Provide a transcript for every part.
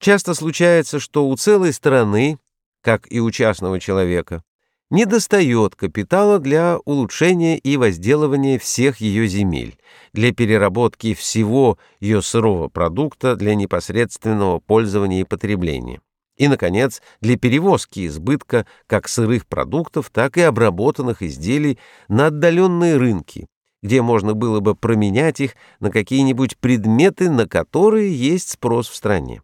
Часто случается, что у целой страны, как и у частного человека, недостает капитала для улучшения и возделывания всех ее земель, для переработки всего ее сырого продукта для непосредственного пользования и потребления. И, наконец, для перевозки избытка как сырых продуктов, так и обработанных изделий на отдаленные рынки, где можно было бы променять их на какие-нибудь предметы, на которые есть спрос в стране.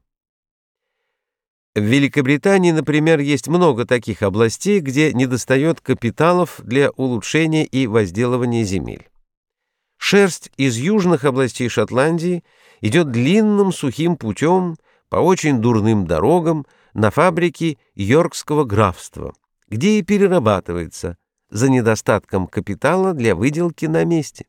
В Великобритании, например, есть много таких областей, где недостает капиталов для улучшения и возделывания земель. Шерсть из южных областей Шотландии идет длинным сухим путем по очень дурным дорогам на фабрики Йоркского графства, где и перерабатывается за недостатком капитала для выделки на месте.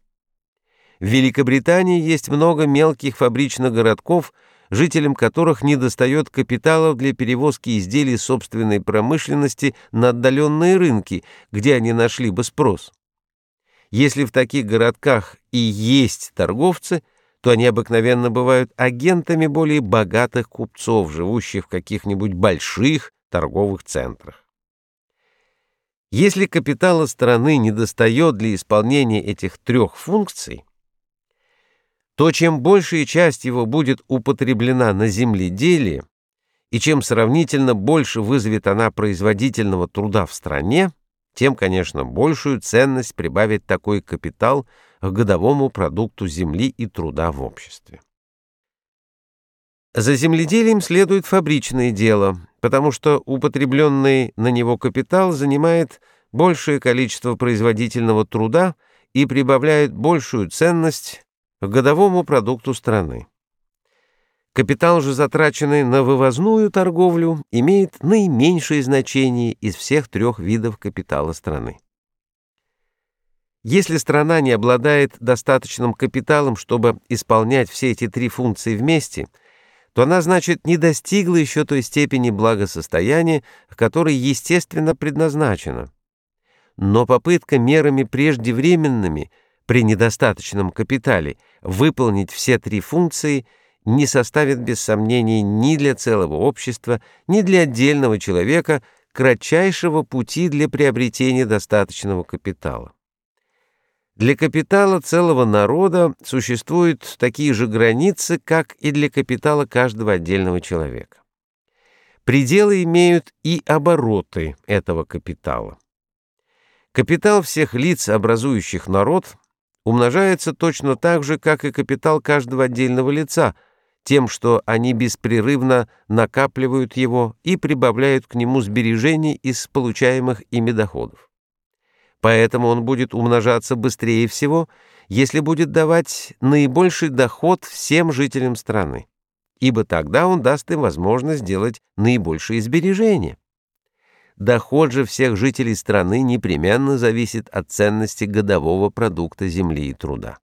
В Великобритании есть много мелких фабричных городков, жителям которых недостает капиталов для перевозки изделий собственной промышленности на отдаленные рынки, где они нашли бы спрос. Если в таких городках и есть торговцы, то они обыкновенно бывают агентами более богатых купцов, живущих в каких-нибудь больших торговых центрах. Если капитала страны недостает для исполнения этих трех функций, то чем большая часть его будет употреблена на земледелие, и чем сравнительно больше вызовет она производительного труда в стране, тем, конечно, большую ценность прибавит такой капитал к годовому продукту земли и труда в обществе. За земледелием следует фабричное дело, потому что употребленный на него капитал занимает большее количество производительного труда и прибавляет большую ценность к годовому продукту страны. Капитал же, затраченный на вывозную торговлю, имеет наименьшее значение из всех трех видов капитала страны. Если страна не обладает достаточным капиталом, чтобы исполнять все эти три функции вместе, то она, значит, не достигла еще той степени благосостояния, к которой естественно предназначена. Но попытка мерами преждевременными – при недостаточном капитале выполнить все три функции не составит без сомнений ни для целого общества, ни для отдельного человека кратчайшего пути для приобретения достаточного капитала. Для капитала целого народа существуют такие же границы, как и для капитала каждого отдельного человека. Пределы имеют и обороты этого капитала. Капитал всех лиц, образующих народ, умножается точно так же, как и капитал каждого отдельного лица, тем, что они беспрерывно накапливают его и прибавляют к нему сбережений из получаемых ими доходов. Поэтому он будет умножаться быстрее всего, если будет давать наибольший доход всем жителям страны, ибо тогда он даст им возможность сделать наибольшие сбережения. Доход же всех жителей страны непременно зависит от ценности годового продукта земли и труда.